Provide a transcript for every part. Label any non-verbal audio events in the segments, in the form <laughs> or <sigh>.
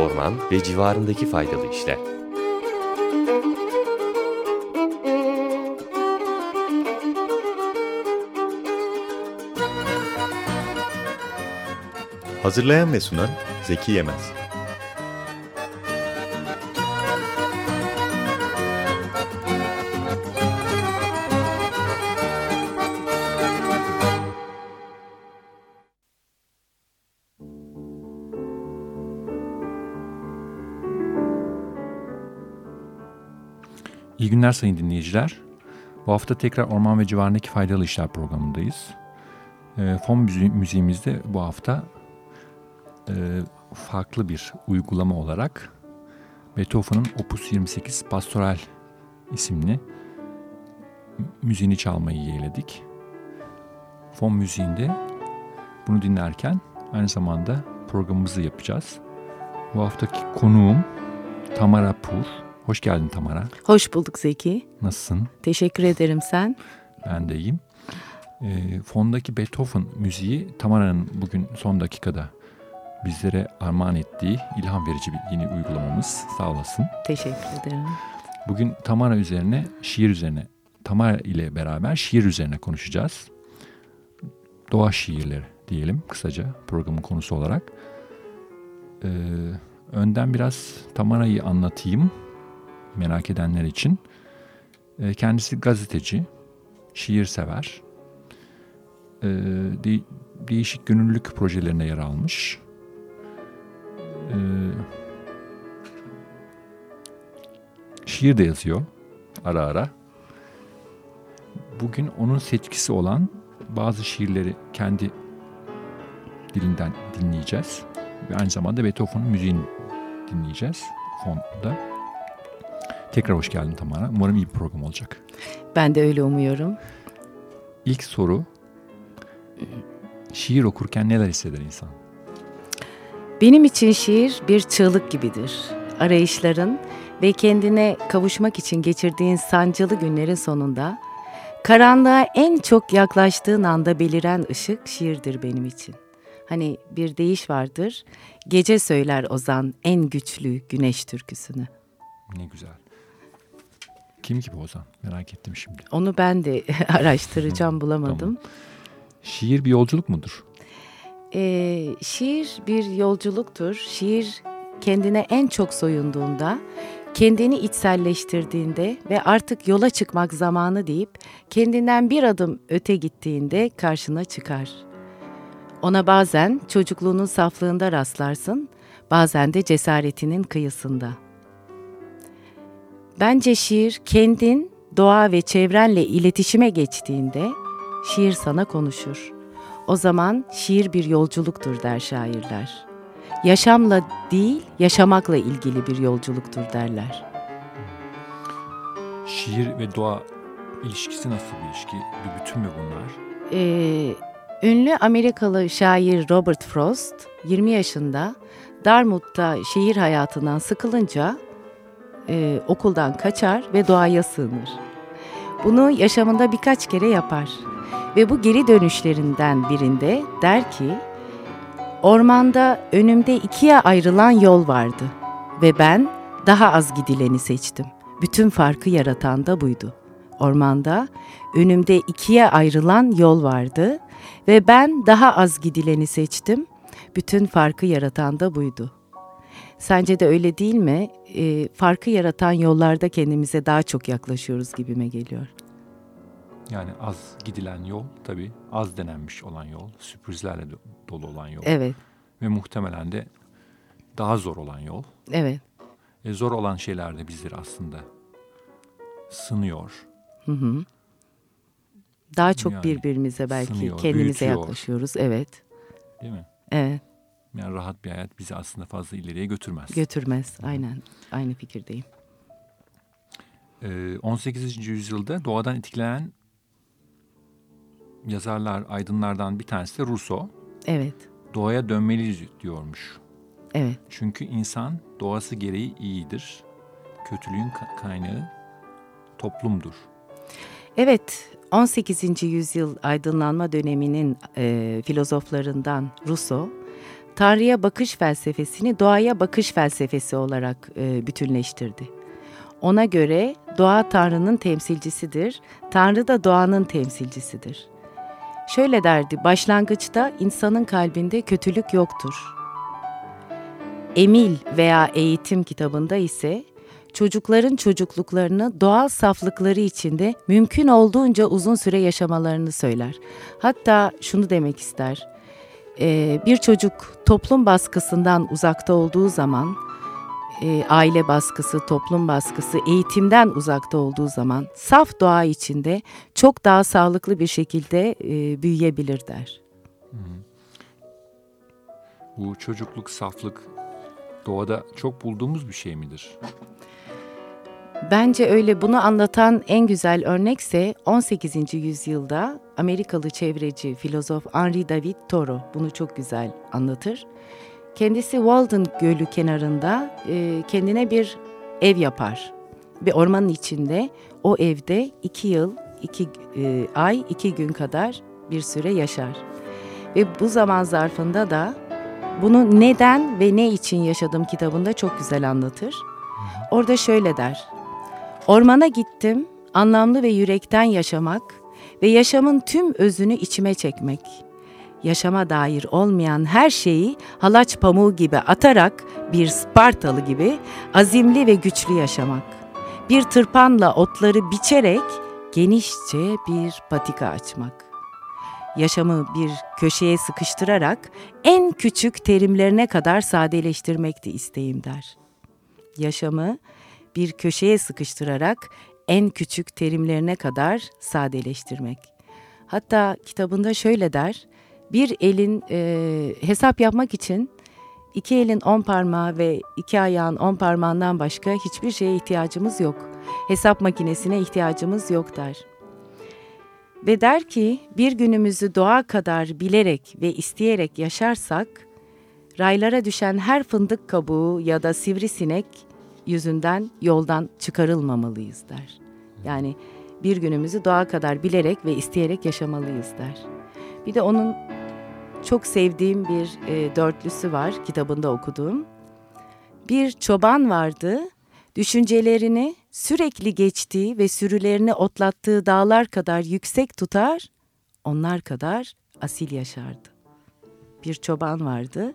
orman ve civarındaki faydalı işler. Hazırlayan ve sunan Zeki Yemez. Günler sayın dinleyiciler. Bu hafta tekrar Orman ve Civarındaki Faydalı İşler programındayız. E, fon müzi müziğimizde bu hafta e, farklı bir uygulama olarak Beethoven'ın Opus 28 Pastoral isimli müziğini çalmayı yeğledik. Fon müziğinde bunu dinlerken aynı zamanda programımızı yapacağız. Bu haftaki konuğum Tamara Pur. Hoş geldin Tamara. Hoş bulduk Zeki. Nasılsın? Teşekkür ederim sen. Ben de iyiyim. E, fondaki Beethoven müziği Tamara'nın bugün son dakikada bizlere armağan ettiği ilham verici bir yeni uygulamamız. Sağ olasın. Teşekkür ederim. Bugün Tamara üzerine, şiir üzerine, Tamara ile beraber şiir üzerine konuşacağız. Doğa şiirleri diyelim kısaca programın konusu olarak. Ee, önden biraz Tamara'yı anlatayım merak edenler için. Ee, kendisi gazeteci, şiir sever. De, değişik gönüllülük projelerine yer almış. Ee, şiir de yazıyor ara ara. Bugün onun seçkisi olan bazı şiirleri kendi dilinden dinleyeceğiz. Ve aynı zamanda Beethoven'ın müziğini dinleyeceğiz fonda. Tekrar hoş geldin Tamara. Umarım iyi bir program olacak. Ben de öyle umuyorum. İlk soru, şiir okurken neler hisseder insan? Benim için şiir bir çığlık gibidir. Arayışların ve kendine kavuşmak için geçirdiğin sancılı günlerin sonunda karanlığa en çok yaklaştığın anda beliren ışık şiirdir benim için. Hani bir deyiş vardır. Gece söyler ozan en güçlü güneş türküsünü. Ne güzel. Kim gibi Ozan? Merak ettim şimdi. Onu ben de <laughs> araştıracağım bulamadım. Tamam. Şiir bir yolculuk mudur? Ee, şiir bir yolculuktur. Şiir kendine en çok soyunduğunda, kendini içselleştirdiğinde ve artık yola çıkmak zamanı deyip kendinden bir adım öte gittiğinde karşına çıkar. Ona bazen çocukluğunun saflığında rastlarsın, bazen de cesaretinin kıyısında.'' Bence şiir kendin, doğa ve çevrenle iletişime geçtiğinde şiir sana konuşur. O zaman şiir bir yolculuktur der şairler. Yaşamla değil, yaşamakla ilgili bir yolculuktur derler. Şiir ve doğa ilişkisi nasıl bir ilişki? Bir bütün mü bunlar? Ee, ünlü Amerikalı şair Robert Frost 20 yaşında Dartmouth'ta şehir hayatından sıkılınca e, okuldan kaçar ve doğaya sığınır. Bunu yaşamında birkaç kere yapar. Ve bu geri dönüşlerinden birinde der ki, Ormanda önümde ikiye ayrılan yol vardı ve ben daha az gidileni seçtim. Bütün farkı yaratan da buydu. Ormanda önümde ikiye ayrılan yol vardı ve ben daha az gidileni seçtim. Bütün farkı yaratan da buydu. Sence de öyle değil mi? E, farkı yaratan yollarda kendimize daha çok yaklaşıyoruz gibime geliyor. Yani az gidilen yol tabii az denenmiş olan yol, sürprizlerle dolu olan yol. Evet. Ve muhtemelen de daha zor olan yol. Evet. E, zor olan şeyler de bizleri aslında sınıyor. Hı hı. Daha çok yani, birbirimize belki sınıyor, kendimize büyütüyor. yaklaşıyoruz. Evet. Değil mi? Evet. Yani rahat bir hayat bizi aslında fazla ileriye götürmez. Götürmez. Aynen. Aynı fikirdeyim. Ee, 18. yüzyılda doğadan etkilenen yazarlar, aydınlardan bir tanesi de Rousseau. Evet. Doğaya dönmeliyiz diyormuş. Evet. Çünkü insan doğası gereği iyidir. Kötülüğün kaynağı toplumdur. Evet, 18. yüzyıl aydınlanma döneminin e, filozoflarından Rousseau Tanrı'ya bakış felsefesini doğaya bakış felsefesi olarak e, bütünleştirdi. Ona göre doğa Tanrı'nın temsilcisidir, Tanrı da doğanın temsilcisidir. Şöyle derdi, başlangıçta insanın kalbinde kötülük yoktur. Emil veya Eğitim kitabında ise çocukların çocukluklarını doğal saflıkları içinde mümkün olduğunca uzun süre yaşamalarını söyler. Hatta şunu demek ister. E, bir çocuk toplum baskısından uzakta olduğu zaman, e, aile baskısı, toplum baskısı, eğitimden uzakta olduğu zaman saf doğa içinde çok daha sağlıklı bir şekilde e, büyüyebilir der. Bu çocukluk, saflık doğada çok bulduğumuz bir şey midir? Bence öyle bunu anlatan en güzel örnekse 18. yüzyılda Amerikalı çevreci filozof Henri David Thoreau bunu çok güzel anlatır. Kendisi Walden Gölü kenarında e, kendine bir ev yapar. Bir ormanın içinde o evde iki yıl, iki e, ay, iki gün kadar bir süre yaşar. Ve bu zaman zarfında da bunu neden ve ne için yaşadım kitabında çok güzel anlatır. Orada şöyle der. Ormana gittim, anlamlı ve yürekten yaşamak ve yaşamın tüm özünü içime çekmek. Yaşama dair olmayan her şeyi halaç pamuğu gibi atarak bir Spartalı gibi azimli ve güçlü yaşamak. Bir tırpanla otları biçerek genişçe bir patika açmak. Yaşamı bir köşeye sıkıştırarak en küçük terimlerine kadar sadeleştirmekti isteğim der. Yaşamı bir köşeye sıkıştırarak en küçük terimlerine kadar sadeleştirmek. Hatta kitabında şöyle der, bir elin e, hesap yapmak için iki elin on parmağı ve iki ayağın on parmağından başka hiçbir şeye ihtiyacımız yok. Hesap makinesine ihtiyacımız yok der. Ve der ki bir günümüzü doğa kadar bilerek ve isteyerek yaşarsak, raylara düşen her fındık kabuğu ya da sivrisinek yüzünden yoldan çıkarılmamalıyız der. Yani bir günümüzü doğa kadar bilerek ve isteyerek yaşamalıyız der. Bir de onun çok sevdiğim bir e, dörtlüsü var kitabında okuduğum. Bir çoban vardı, düşüncelerini sürekli geçtiği ve sürülerini otlattığı dağlar kadar yüksek tutar, onlar kadar asil yaşardı. Bir çoban vardı,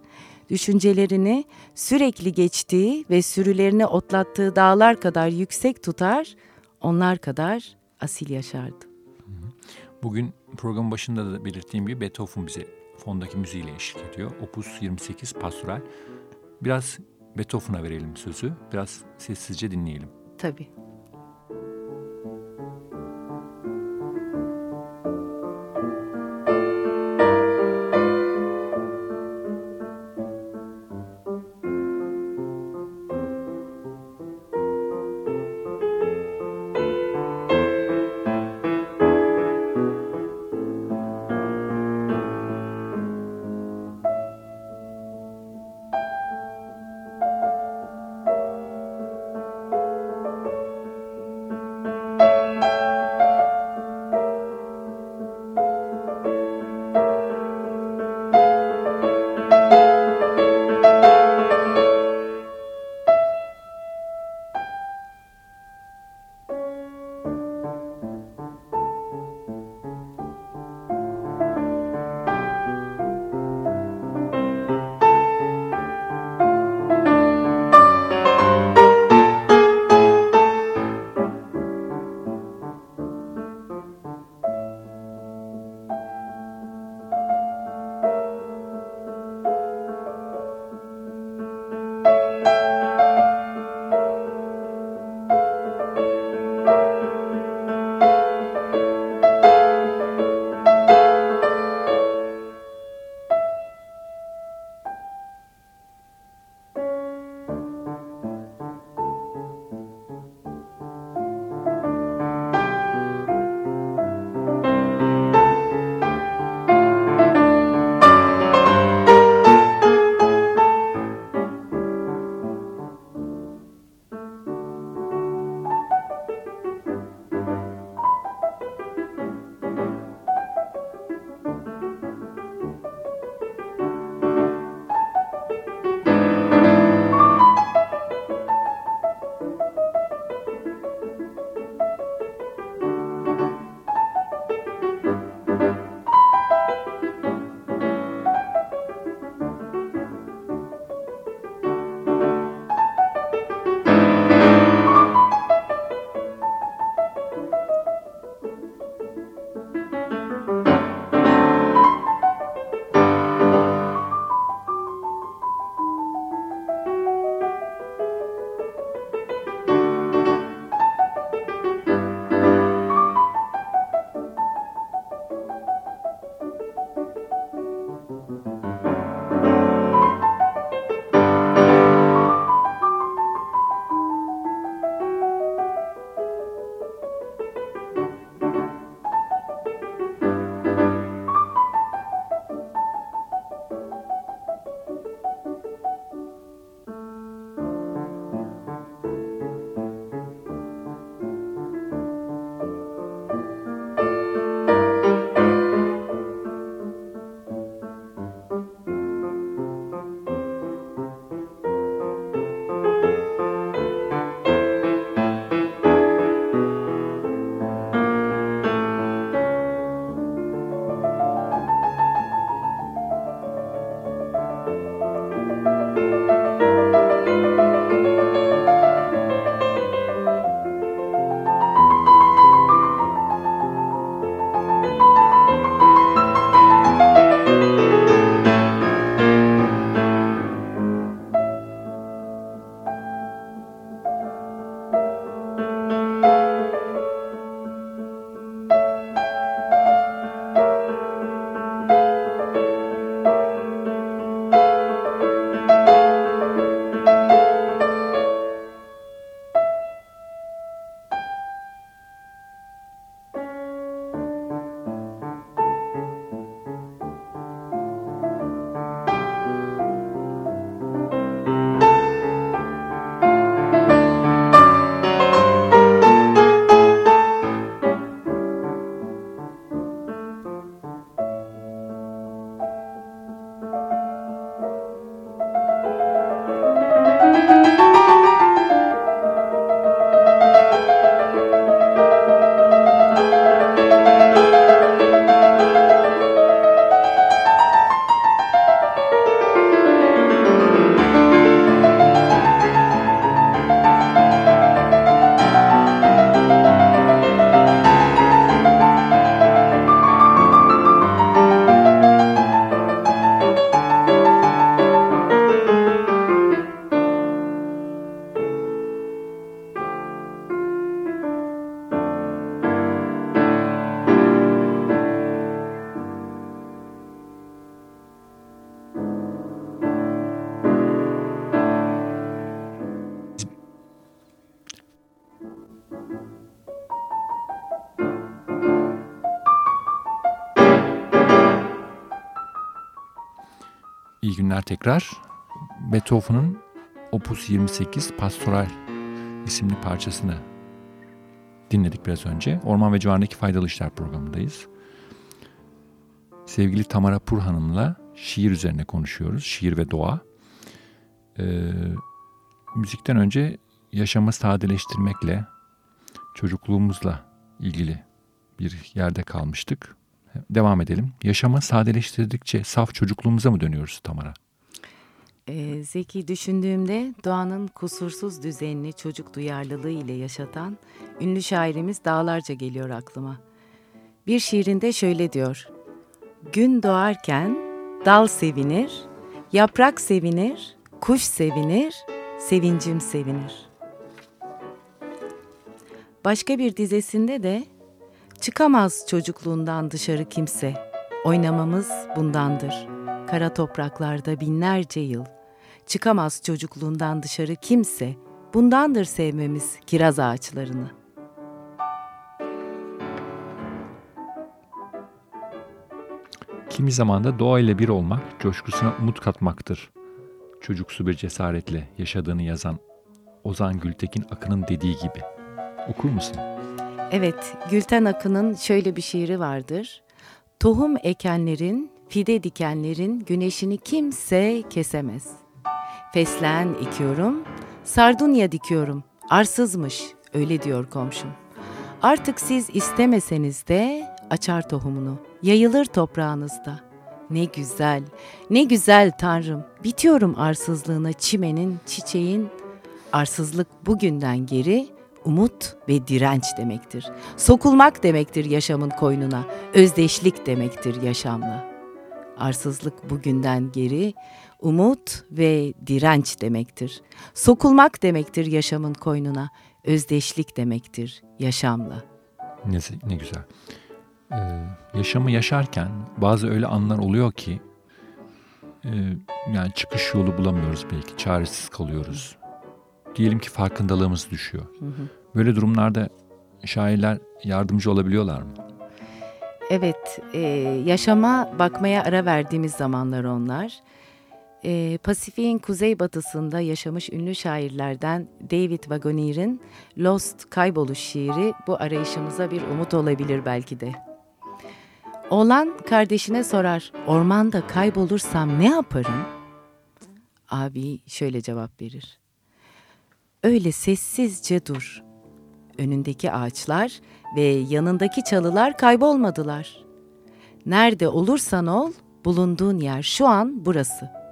düşüncelerini sürekli geçtiği ve sürülerini otlattığı dağlar kadar yüksek tutar, onlar kadar asil yaşardı. Bugün program başında da belirttiğim gibi Beethoven bize fondaki müziğiyle eşlik ediyor. Opus 28 Pastoral. Biraz Beethoven'a verelim sözü. Biraz sessizce dinleyelim. Tabii. Günler tekrar. Beethoven'ın Opus 28 Pastoral isimli parçasını dinledik biraz önce. Orman ve Civarındaki Faydalı İşler programındayız. Sevgili Tamara Pur Hanım'la şiir üzerine konuşuyoruz. Şiir ve doğa. Ee, müzikten önce yaşamı sadeleştirmekle, çocukluğumuzla ilgili bir yerde kalmıştık. Devam edelim. Yaşamı sadeleştirdikçe saf çocukluğumuza mı dönüyoruz Tamara? Ee, Zeki düşündüğümde doğanın kusursuz düzenini çocuk duyarlılığı ile yaşatan ünlü şairimiz dağlarca geliyor aklıma. Bir şiirinde şöyle diyor. Gün doğarken dal sevinir, yaprak sevinir, kuş sevinir, sevincim sevinir. Başka bir dizesinde de çıkamaz çocukluğundan dışarı kimse. Oynamamız bundandır. Kara topraklarda binlerce yıl. Çıkamaz çocukluğundan dışarı kimse. Bundandır sevmemiz kiraz ağaçlarını. Kimi zaman da doğayla bir olmak coşkusuna umut katmaktır. Çocuksu bir cesaretle yaşadığını yazan Ozan Gültekin Akın'ın dediği gibi. Okur musun? Evet, Gülten Akın'ın şöyle bir şiiri vardır. Tohum ekenlerin, fide dikenlerin güneşini kimse kesemez. Fesleğen ekiyorum, sardunya dikiyorum. Arsızmış, öyle diyor komşum. Artık siz istemeseniz de açar tohumunu, yayılır toprağınızda. Ne güzel, ne güzel Tanrım. Bitiyorum arsızlığına çimenin, çiçeğin. Arsızlık bugünden geri umut ve direnç demektir. Sokulmak demektir yaşamın koynuna, özdeşlik demektir yaşamla. Arsızlık bugünden geri umut ve direnç demektir. Sokulmak demektir yaşamın koynuna, özdeşlik demektir yaşamla. Ne, ne güzel. Ee, yaşamı yaşarken bazı öyle anlar oluyor ki e, yani çıkış yolu bulamıyoruz belki, çaresiz kalıyoruz. Diyelim ki farkındalığımız düşüyor. Hı hı. Böyle durumlarda şairler yardımcı olabiliyorlar mı? Evet, e, yaşama bakmaya ara verdiğimiz zamanlar onlar. E, Pasifik'in kuzeybatısında yaşamış ünlü şairlerden David Wagonier'in Lost Kayboluş şiiri bu arayışımıza bir umut olabilir belki de. Oğlan kardeşine sorar, ormanda kaybolursam ne yaparım? Abi şöyle cevap verir. Öyle sessizce dur. Önündeki ağaçlar ve yanındaki çalılar kaybolmadılar. Nerede olursan ol, bulunduğun yer şu an burası.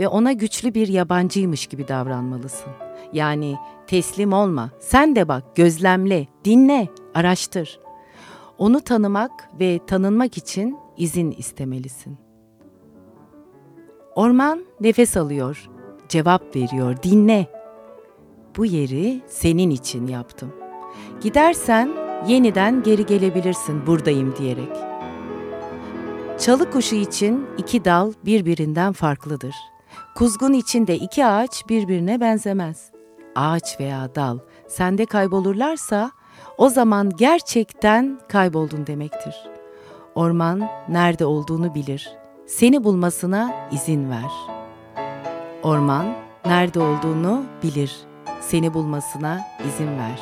Ve ona güçlü bir yabancıymış gibi davranmalısın. Yani teslim olma, sen de bak, gözlemle, dinle, araştır. Onu tanımak ve tanınmak için izin istemelisin. Orman nefes alıyor, cevap veriyor, dinle. Bu yeri senin için yaptım. Gidersen yeniden geri gelebilirsin buradayım diyerek. Çalı kuşu için iki dal birbirinden farklıdır. Kuzgun için de iki ağaç birbirine benzemez. Ağaç veya dal sende kaybolurlarsa o zaman gerçekten kayboldun demektir. Orman nerede olduğunu bilir. Seni bulmasına izin ver. Orman nerede olduğunu bilir. Seni bulmasına izin ver.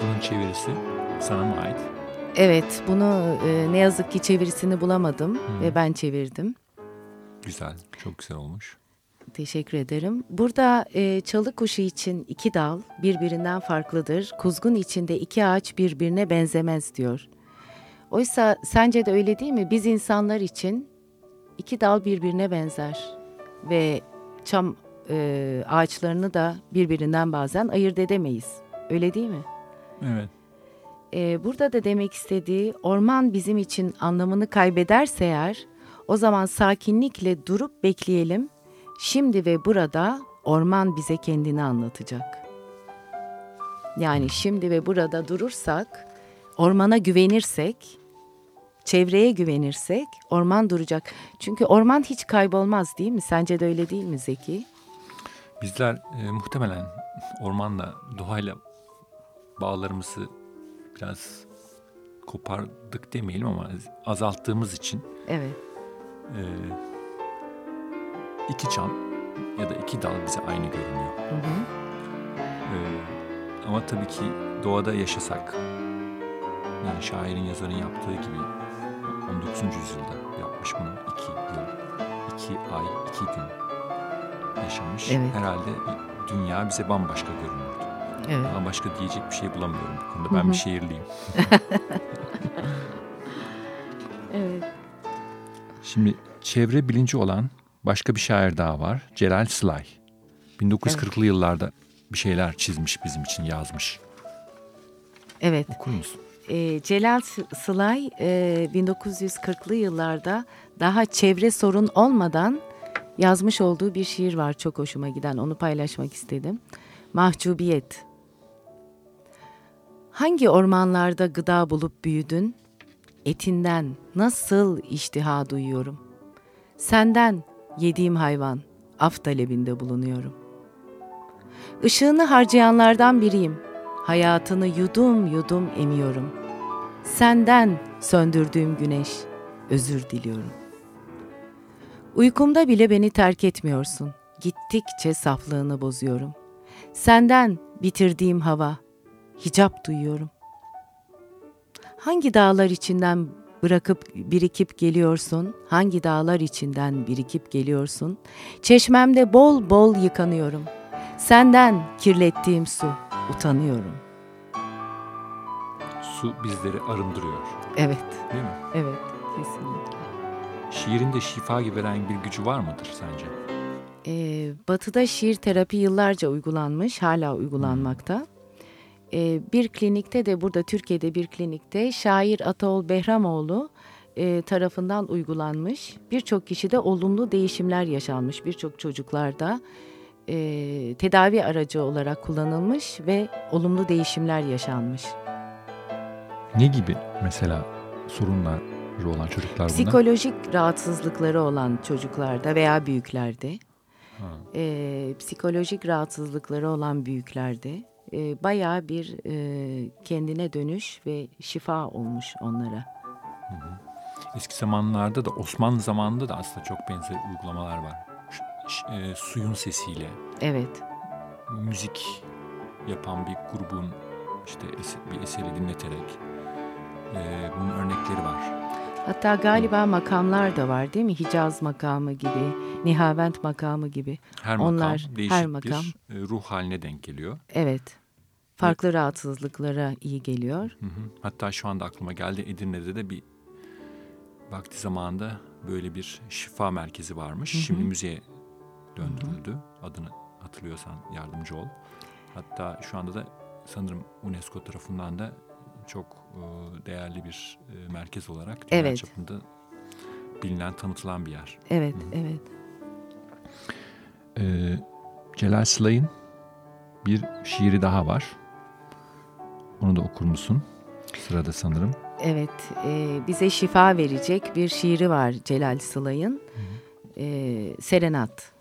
Bunun çevirisi sana mı ait? Evet, bunu e, ne yazık ki çevirisini bulamadım hmm. ve ben çevirdim. Güzel, çok güzel olmuş. Teşekkür ederim. Burada e, çalı kuşu için iki dal birbirinden farklıdır. Kuzgun içinde iki ağaç birbirine benzemez diyor. Oysa sence de öyle değil mi? Biz insanlar için iki dal birbirine benzer ve çam e, ağaçlarını da birbirinden bazen ayırt edemeyiz. Öyle değil mi? Evet. E, burada da demek istediği orman bizim için anlamını kaybederse eğer o zaman sakinlikle durup bekleyelim. Şimdi ve burada orman bize kendini anlatacak. Yani şimdi ve burada durursak, ormana güvenirsek, çevreye güvenirsek orman duracak. Çünkü orman hiç kaybolmaz değil mi? Sence de öyle değil mi Zeki? Bizler e, muhtemelen ormanla, doğayla bağlarımızı biraz kopardık demeyelim ama azalttığımız için evet. E, iki çam ya da iki dal bize aynı görünüyor. Hı hı. Ee, ama tabii ki doğada yaşasak, yani şairin yazarın yaptığı gibi 19. yüzyılda yapmış bunu iki yıl, iki ay, iki gün yaşamış. Evet. Herhalde dünya bize bambaşka görünürdü. Evet. Ama başka diyecek bir şey bulamıyorum bu konuda. Ben Hı hı. bir şehirliyim. <laughs> Şimdi çevre bilinci olan başka bir şair daha var. Celal Sılay. 1940'lı yıllarda bir şeyler çizmiş bizim için yazmış. Evet. Okur musun? E, Celal Sılay e, 1940'lı yıllarda daha çevre sorun olmadan yazmış olduğu bir şiir var çok hoşuma giden onu paylaşmak istedim. Mahcubiyet. Hangi ormanlarda gıda bulup büyüdün? Etinden nasıl iştiha duyuyorum? Senden yediğim hayvan af talebinde bulunuyorum. Işığını harcayanlardan biriyim. Hayatını yudum yudum emiyorum. Senden söndürdüğüm güneş, özür diliyorum. Uykumda bile beni terk etmiyorsun. Gittikçe saflığını bozuyorum. Senden bitirdiğim hava, hicap duyuyorum. Hangi dağlar içinden bırakıp birikip geliyorsun? Hangi dağlar içinden birikip geliyorsun? Çeşmemde bol bol yıkanıyorum. Senden kirlettiğim su, utanıyorum. Su bizleri arındırıyor. Evet, Değil mi? evet, kesinlikle. Şiirinde şifa gibi veren bir gücü var mıdır sence? Ee, batı'da şiir terapi yıllarca uygulanmış, hala uygulanmakta. Ee, bir klinikte de burada Türkiye'de bir klinikte şair Ataol Behramoğlu e, tarafından uygulanmış. Birçok kişide olumlu değişimler yaşanmış. Birçok çocuklarda e, tedavi aracı olarak kullanılmış ve olumlu değişimler yaşanmış. Ne gibi mesela sorunlar olan çocuklar bunlar? Psikolojik rahatsızlıkları olan çocuklarda veya büyüklerde, Ha. e, psikolojik rahatsızlıkları olan büyüklerde e, bayağı bir e, kendine dönüş ve şifa olmuş onlara. Eski zamanlarda da Osmanlı zamanında da aslında çok benzer uygulamalar var. Ş- ş- e, suyun sesiyle Evet, müzik yapan bir grubun işte bir eseri dinleterek e, bunun örnekleri var. hatta galiba makamlar da var değil mi? Hicaz makamı gibi, Nihavent makamı gibi. Her makam Onlar, değişik her makam. bir e, ruh haline denk geliyor. Evet, farklı rahatsızlıklara iyi geliyor. Hı hı. Hatta şu anda aklıma geldi Edirne'de de bir vakti zamanında böyle bir şifa merkezi varmış. Şimdi müzeye döndürüldü. Adını hatırlıyorsan yardımcı ol. Hatta şu anda da sanırım UNESCO tarafından da çok e, değerli bir e, merkez olarak dünya Evet. çapında bilinen, tanıtılan bir yer. Evet, evet. Ee, Celal Sılay'ın bir şiiri daha var. Onu da okur musun? Sırada sanırım. Evet, e, bize şifa verecek bir şiiri var Celal Sılay'ın. E, Serenat.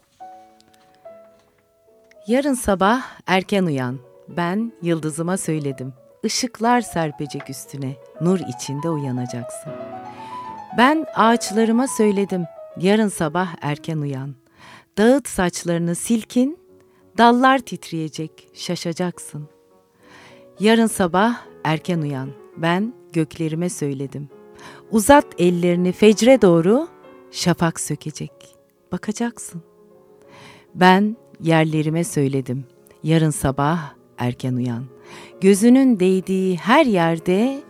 Yarın sabah erken uyan. Ben yıldızıma söyledim. Işıklar serpecek üstüne. Nur içinde uyanacaksın. Ben ağaçlarıma söyledim. Yarın sabah erken uyan. Dağıt saçlarını silkin. Dallar titreyecek. Şaşacaksın. Yarın sabah erken uyan. Ben göklerime söyledim. Uzat ellerini fecre doğru, şafak sökecek. Bakacaksın. Ben yerlerime söyledim. Yarın sabah erken uyan. Gözünün değdiği her yerde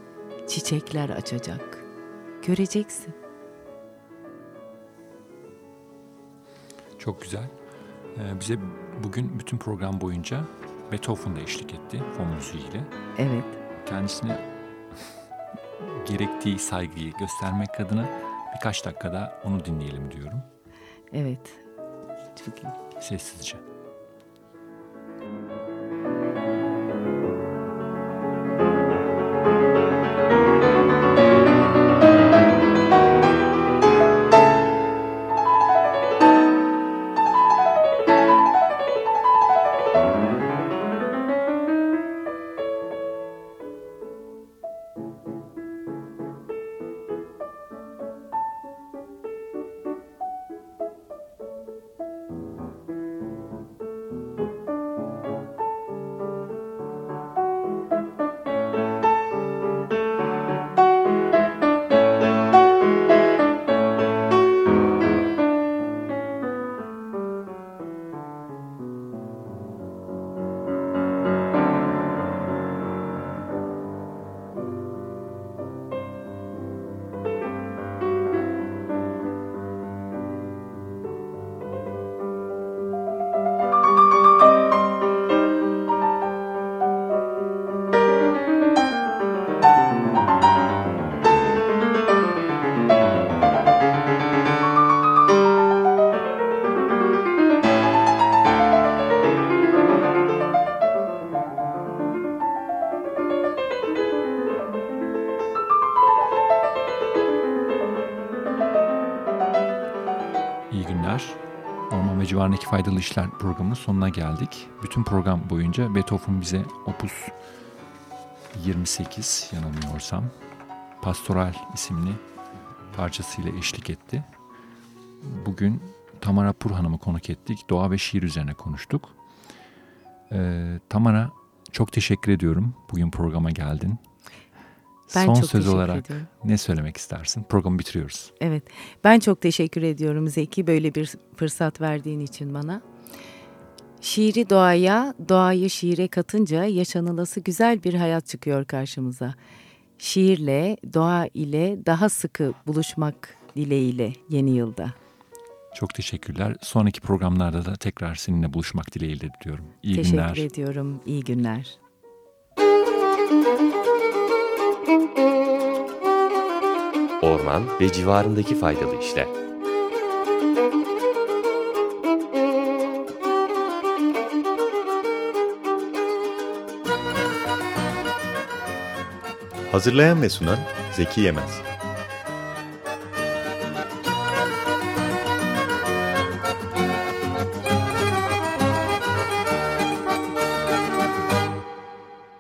çiçekler açacak. Göreceksin. Çok güzel. Ee, bize bugün bütün program boyunca Beethoven da eşlik etti fon müziğiyle. Evet. Kendisine <laughs> gerektiği saygıyı göstermek adına birkaç dakikada onu dinleyelim diyorum. Evet. Çok iyi. Sessizce. Civarındaki faydalı işler programının sonuna geldik. Bütün program boyunca Beethoven bize Opus 28 yanılmıyorsam Pastoral isimli parçasıyla eşlik etti. Bugün Tamara Pur Hanım'ı konuk ettik. Doğa ve şiir üzerine konuştuk. Ee, Tamara çok teşekkür ediyorum. Bugün programa geldin. Ben Son çok söz teşekkür olarak ediyorum. ne söylemek istersin? Programı bitiriyoruz. Evet, ben çok teşekkür ediyorum Zeki böyle bir fırsat verdiğin için bana. Şiiri doğaya, doğayı şiire katınca yaşanılası güzel bir hayat çıkıyor karşımıza. Şiirle, doğa ile daha sıkı buluşmak dileğiyle yeni yılda. Çok teşekkürler. Sonraki programlarda da tekrar seninle buluşmak dileğiyle diyorum. İyi teşekkür günler. ediyorum. İyi günler. Orman ve civarındaki faydalı işler. Hazırlayan ve sunan Zeki Yemez.